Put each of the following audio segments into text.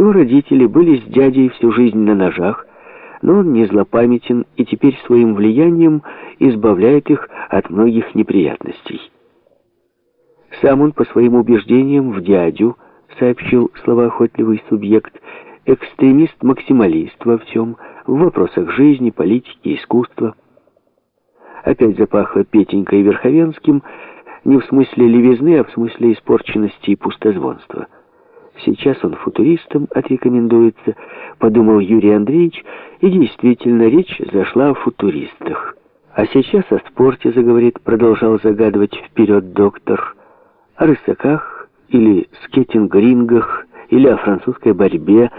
Его родители были с дядей всю жизнь на ножах, но он не злопамятен и теперь своим влиянием избавляет их от многих неприятностей. Сам он по своим убеждениям в дядю, сообщил словоохотливый субъект, экстремист-максималист во всем, в вопросах жизни, политики, искусства. Опять запахло Петенькой Верховенским, не в смысле левизны, а в смысле испорченности и пустозвонства. Сейчас он футуристом отрекомендуется, подумал Юрий Андреевич, и действительно речь зашла о футуристах. А сейчас о спорте заговорит, продолжал загадывать вперед доктор, о рысаках или скейтинг-рингах, или о французской борьбе.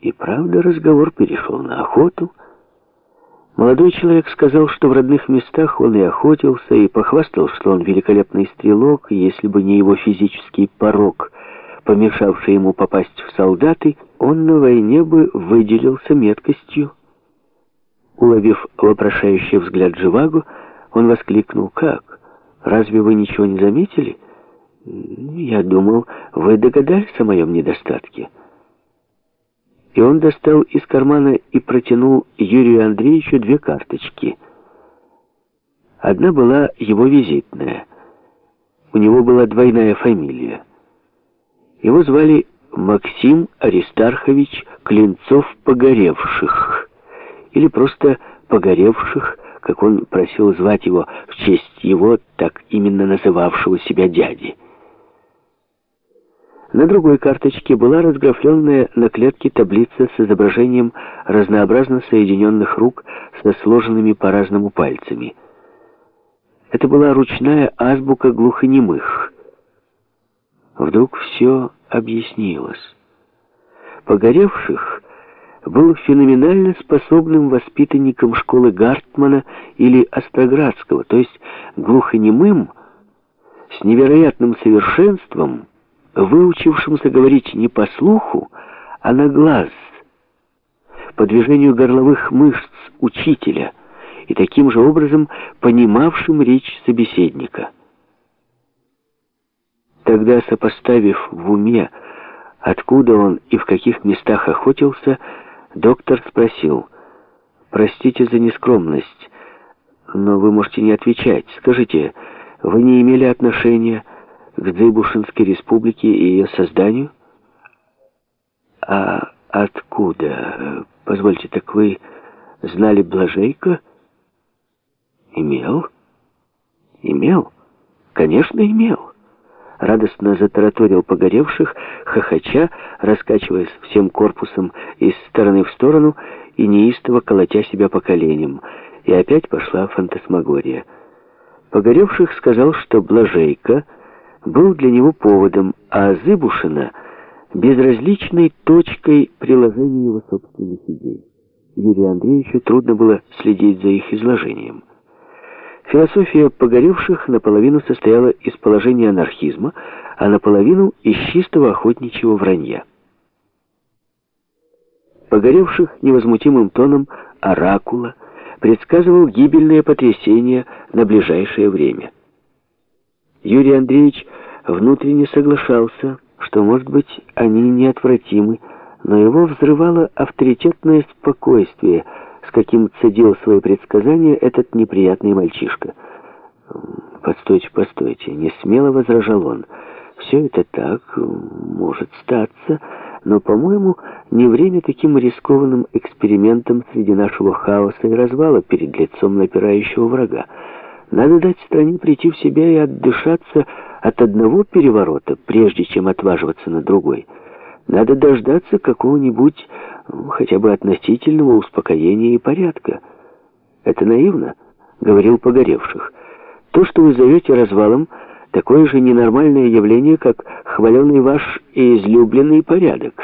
И правда разговор перешел на охоту. Молодой человек сказал, что в родных местах он и охотился, и похвастал, что он великолепный стрелок, если бы не его физический порог — помешавший ему попасть в солдаты, он на войне бы выделился меткостью. Уловив вопрошающий взгляд Живаго, он воскликнул, «Как? Разве вы ничего не заметили? Я думал, вы догадались о моем недостатке». И он достал из кармана и протянул Юрию Андреевичу две карточки. Одна была его визитная. У него была двойная фамилия. Его звали Максим Аристархович Клинцов-Погоревших, или просто Погоревших, как он просил звать его в честь его, так именно называвшего себя дяди. На другой карточке была разграфленная на клетке таблица с изображением разнообразно соединенных рук со сложенными по-разному пальцами. Это была ручная азбука глухонемых. Вдруг все объяснилось. Погоревших был феноменально способным воспитанником школы Гартмана или Остроградского, то есть глухонемым, с невероятным совершенством, выучившимся говорить не по слуху, а на глаз, по движению горловых мышц учителя и таким же образом понимавшим речь собеседника. Тогда, сопоставив в уме, откуда он и в каких местах охотился, доктор спросил, «Простите за нескромность, но вы можете не отвечать. Скажите, вы не имели отношения к Дзыбушинской республике и ее созданию?» «А откуда? Позвольте, так вы знали Блажейко?» «Имел? Имел? Конечно, имел» радостно затараторил погоревших, хохоча, раскачиваясь всем корпусом из стороны в сторону и неистово колотя себя по коленям. И опять пошла фантасмагория. Погоревших сказал, что Блажейка был для него поводом, а Зыбушина — безразличной точкой приложения его собственных идей. Юрию Андреевичу трудно было следить за их изложением. Философия погоревших наполовину состояла из положения анархизма, а наполовину из чистого охотничьего вранья. Погоревших невозмутимым тоном оракула предсказывал гибельные потрясения на ближайшее время. Юрий Андреевич внутренне соглашался, что, может быть, они неотвратимы, но его взрывало авторитетное спокойствие – с каким цедил свои предсказания этот неприятный мальчишка. «Постойте, постойте», — не смело возражал он. «Все это так, может статься, но, по-моему, не время таким рискованным экспериментом среди нашего хаоса и развала перед лицом напирающего врага. Надо дать стране прийти в себя и отдышаться от одного переворота, прежде чем отваживаться на другой». Надо дождаться какого-нибудь хотя бы относительного успокоения и порядка. Это наивно, говорил Погоревших. То, что вы зовете развалом, такое же ненормальное явление, как хваленый ваш и излюбленный порядок.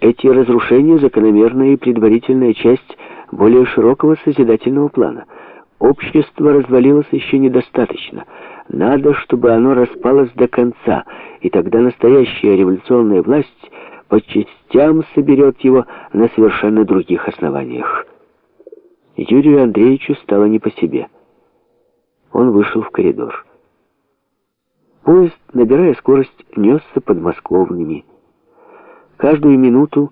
Эти разрушения — закономерная и предварительная часть более широкого созидательного плана. Общество развалилось еще недостаточно — надо, чтобы оно распалось до конца, и тогда настоящая революционная власть по частям соберет его на совершенно других основаниях. Юрию Андреевичу стало не по себе. Он вышел в коридор. Поезд, набирая скорость, несся подмосковными. Каждую минуту